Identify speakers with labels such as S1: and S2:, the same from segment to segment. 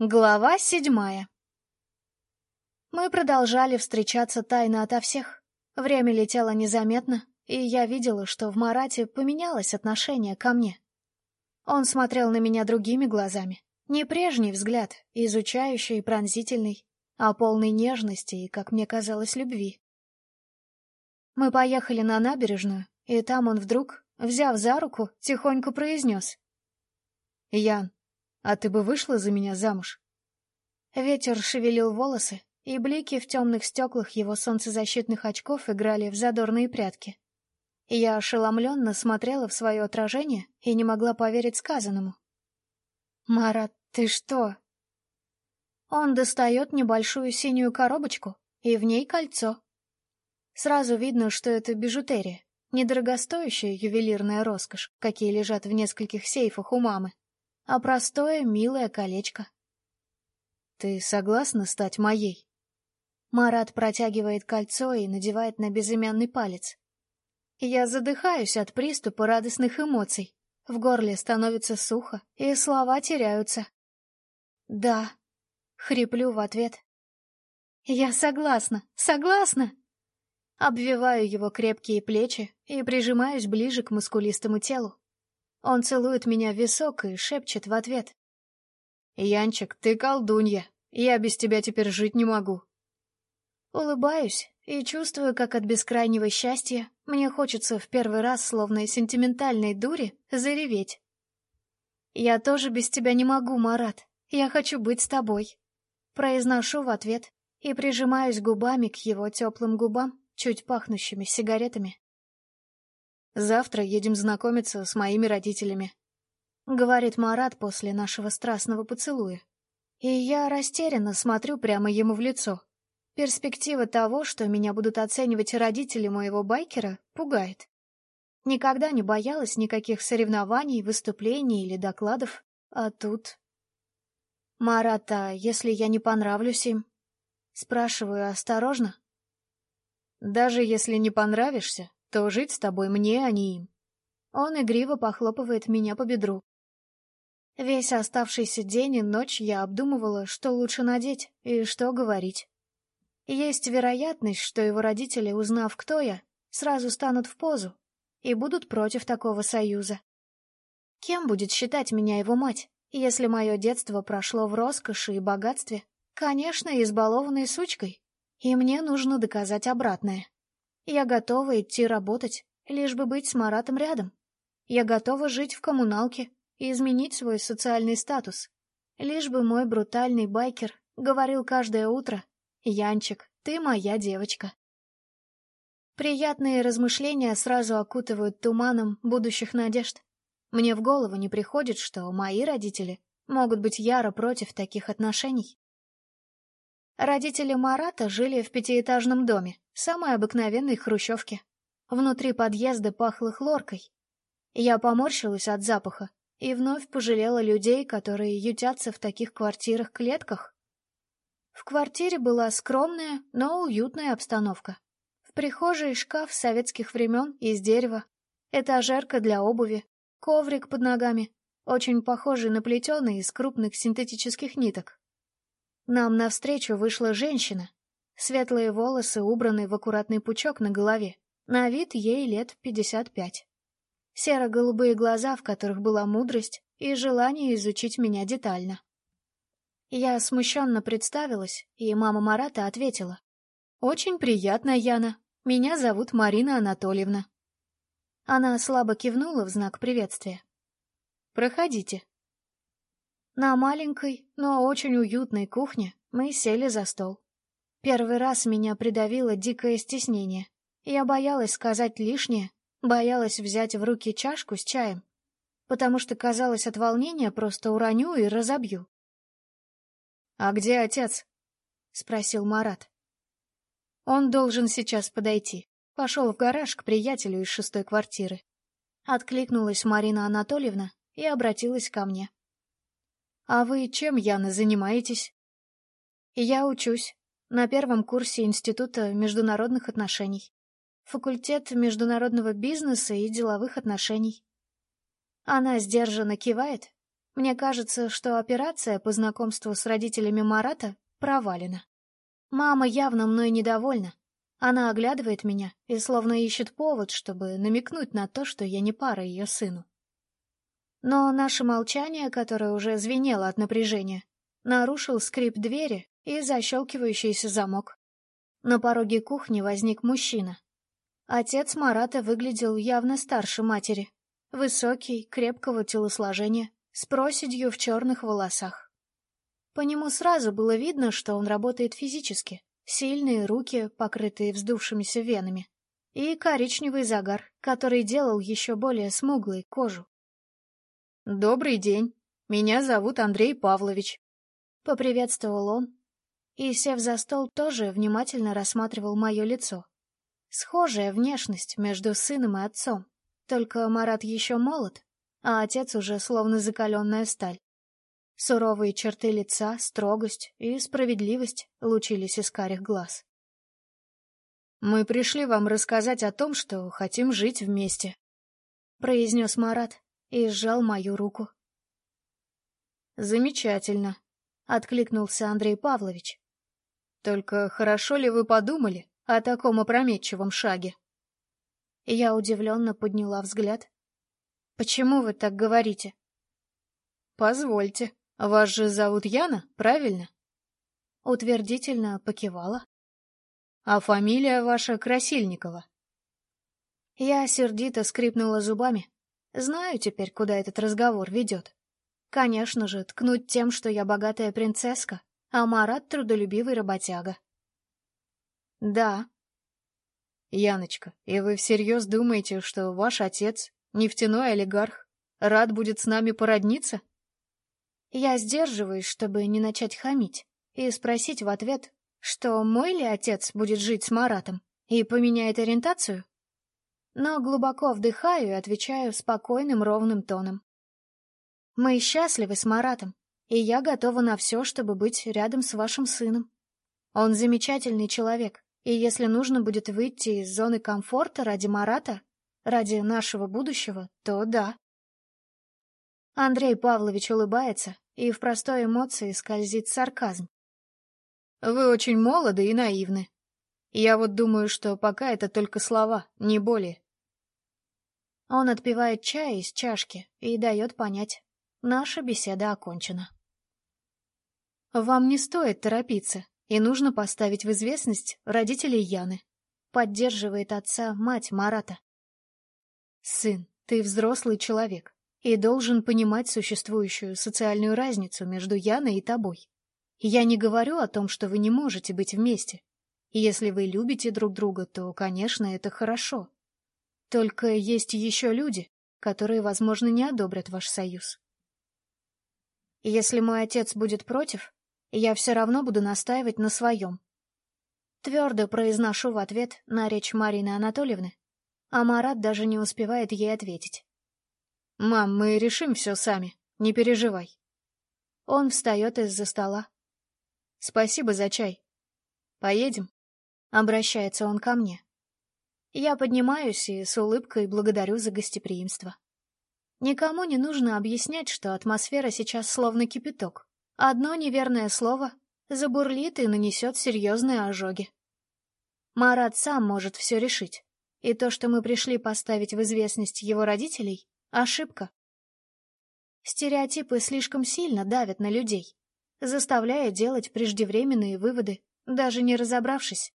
S1: Глава седьмая Мы продолжали встречаться тайно ото всех. Время летело незаметно, и я видела, что в Марате поменялось отношение ко мне. Он смотрел на меня другими глазами. Не прежний взгляд, изучающий и пронзительный, а полный нежности и, как мне казалось, любви. Мы поехали на набережную, и там он вдруг, взяв за руку, тихонько произнес. «Ян, а ты бы вышла за меня замуж? Ветер шевелил волосы, и блики в темных стеклах его солнцезащитных очков играли в задорные прятки. Я ошеломленно смотрела в свое отражение и не могла поверить сказанному. «Марат, ты что?» Он достает небольшую синюю коробочку, и в ней кольцо. Сразу видно, что это бижутерия, недорогостоящая ювелирная роскошь, какие лежат в нескольких сейфах у мамы а простое, милое колечко. «Ты согласна стать моей?» Марат протягивает кольцо и надевает на безымянный палец. Я задыхаюсь от приступа радостных эмоций. В горле становится сухо, и слова теряются. «Да», — хриплю в ответ. «Я согласна, согласна!» Обвиваю его крепкие плечи и прижимаюсь ближе к мускулистому телу. Он целует меня в висок и шепчет в ответ. «Янчик, ты колдунья. Я без тебя теперь жить не могу». Улыбаюсь и чувствую, как от бескрайнего счастья мне хочется в первый раз, словно сентиментальной дури, зареветь. «Я тоже без тебя не могу, Марат. Я хочу быть с тобой». Произношу в ответ и прижимаюсь губами к его теплым губам, чуть пахнущими сигаретами. Завтра едем знакомиться с моими родителями», — говорит Марат после нашего страстного поцелуя. И я растерянно смотрю прямо ему в лицо. Перспектива того, что меня будут оценивать родители моего байкера, пугает. Никогда не боялась никаких соревнований, выступлений или докладов, а тут... «Марат, а если я не понравлюсь им?» Спрашиваю осторожно. «Даже если не понравишься, то жить с тобой мне, а не им. Он игриво похлопывает меня по бедру. Весь оставшийся день и ночь я обдумывала, что лучше надеть и что говорить. Есть вероятность, что его родители, узнав, кто я, сразу станут в позу и будут против такого союза. Кем будет считать меня его мать, если мое детство прошло в роскоши и богатстве? Конечно, избалованной сучкой, и мне нужно доказать обратное. Я готова идти работать, лишь бы быть с Маратом рядом. Я готова жить в коммуналке и изменить свой социальный статус. Лишь бы мой брутальный байкер говорил каждое утро «Янчик, ты моя девочка». Приятные размышления сразу окутывают туманом будущих надежд. Мне в голову не приходит, что мои родители могут быть яро против таких отношений. Родители Марата жили в пятиэтажном доме, самой обыкновенной хрущевке. Внутри подъезда пахло хлоркой. Я поморщилась от запаха и вновь пожалела людей, которые ютятся в таких квартирах-клетках. В квартире была скромная, но уютная обстановка. В прихожей шкаф советских времен из дерева, этажерка для обуви, коврик под ногами, очень похожий на плетеный из крупных синтетических ниток. Нам навстречу вышла женщина. Светлые волосы убраны в аккуратный пучок на голове. На вид ей лет пятьдесят пять. Серо-голубые глаза, в которых была мудрость и желание изучить меня детально. Я смущенно представилась, и мама Марата ответила. «Очень приятно, Яна. Меня зовут Марина Анатольевна». Она слабо кивнула в знак приветствия. «Проходите», на маленькой, но очень уютной кухне мы сели за стол. Первый раз меня придавило дикое стеснение. Я боялась сказать лишнее, боялась взять в руки чашку с чаем, потому что, казалось, от волнения просто уроню и разобью. «А где отец?» — спросил Марат. «Он должен сейчас подойти. Пошел в гараж к приятелю из шестой квартиры». Откликнулась Марина Анатольевна и обратилась ко мне. «А вы чем, Яна, занимаетесь?» «Я учусь. На первом курсе Института международных отношений. Факультет международного бизнеса и деловых отношений». Она сдержанно кивает. Мне кажется, что операция по знакомству с родителями Марата провалена. Мама явно мной недовольна. Она оглядывает меня и словно ищет повод, чтобы намекнуть на то, что я не пара ее сыну. Но наше молчание, которое уже звенело от напряжения, нарушил скрип двери и защелкивающийся замок. На пороге кухни возник мужчина. Отец Марата выглядел явно старше матери. Высокий, крепкого телосложения, с проседью в черных волосах. По нему сразу было видно, что он работает физически. Сильные руки, покрытые вздувшимися венами, и коричневый загар, который делал еще более смуглой кожу. «Добрый день. Меня зовут Андрей Павлович», — поприветствовал он. И, сев за стол, тоже внимательно рассматривал мое лицо. Схожая внешность между сыном и отцом. Только Марат еще молод, а отец уже словно закаленная сталь. Суровые черты лица, строгость и справедливость лучились из карих глаз. «Мы пришли вам рассказать о том, что хотим жить вместе», — произнес Марат и сжал мою руку. «Замечательно», — откликнулся Андрей Павлович. «Только хорошо ли вы подумали о таком опрометчивом шаге?» Я удивленно подняла взгляд Почему вы так говорите? Позвольте. Вас же зовут Яна, правильно? Утвердительно покивала. А фамилия ваша Красильникова? Я сердито скрипнула зубами. Знаю теперь, куда этот разговор ведет. Конечно же, ткнуть тем, что я богатая принцесска, а Марат — трудолюбивый работяга. Да. Яночка, и вы всерьез думаете, что ваш отец Нефтяной олигарх. Рад будет с нами породниться? Я сдерживаюсь, чтобы не начать хамить, и спросить в ответ, что мой ли отец будет жить с Маратом и поменяет ориентацию? Но глубоко вдыхаю и отвечаю спокойным ровным тоном. Мы счастливы с Маратом, и я готова на все, чтобы быть рядом с вашим сыном. Он замечательный человек, и если нужно будет выйти из зоны комфорта ради Марата, ради нашего будущего, то да. Андрей Павлович улыбается, и в простой эмоции скользит сарказм. Вы очень молоды и наивны. Я вот думаю, что пока это только слова, не более. Он отпивает чай из чашки и дает понять, наша беседа окончена. Вам не стоит торопиться, и нужно поставить в известность родителей Яны. Поддерживает отца мать Марата. Сын, ты взрослый человек и должен понимать существующую социальную разницу между Яной и тобой. Я не говорю о том, что вы не можете быть вместе. Если вы любите друг друга, то, конечно, это хорошо. Только есть еще люди, которые, возможно, не одобрят ваш союз. Если мой отец будет против, я все равно буду настаивать на своем. Твердо произношу в ответ на речь Марины Анатольевны, а Марат даже не успевает ей ответить. «Мам, мы решим все сами, не переживай». Он встает из-за стола. «Спасибо за чай. Поедем?» Обращается он ко мне. Я поднимаюсь и с улыбкой благодарю за гостеприимство. Никому не нужно объяснять, что атмосфера сейчас словно кипяток. Одно неверное слово забурлит и нанесет серьезные ожоги. Марат сам может все решить. И то, что мы пришли поставить в известность его родителей — ошибка. Стереотипы слишком сильно давят на людей, заставляя делать преждевременные выводы, даже не разобравшись.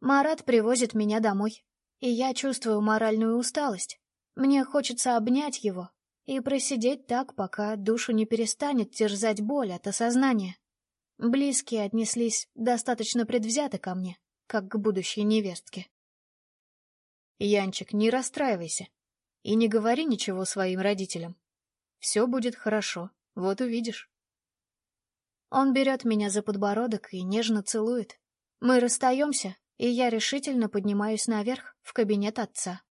S1: Марат привозит меня домой, и я чувствую моральную усталость. Мне хочется обнять его и просидеть так, пока душу не перестанет терзать боль от осознания. Близкие отнеслись достаточно предвзято ко мне, как к будущей невестке. Янчик, не расстраивайся. И не говори ничего своим родителям. Все будет хорошо, вот увидишь. Он берет меня за подбородок и нежно целует. Мы расстаемся, и я решительно поднимаюсь наверх, в кабинет отца.